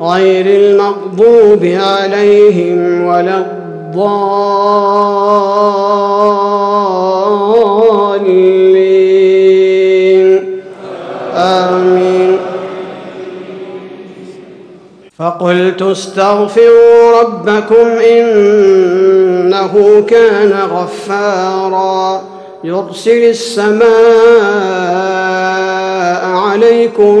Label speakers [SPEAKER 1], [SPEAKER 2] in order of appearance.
[SPEAKER 1] غير المغضوب عليهم ولا الضالين. آمين. فقلت استغفروا ربكم إنه كان غفارا. يرسل السماء عليكم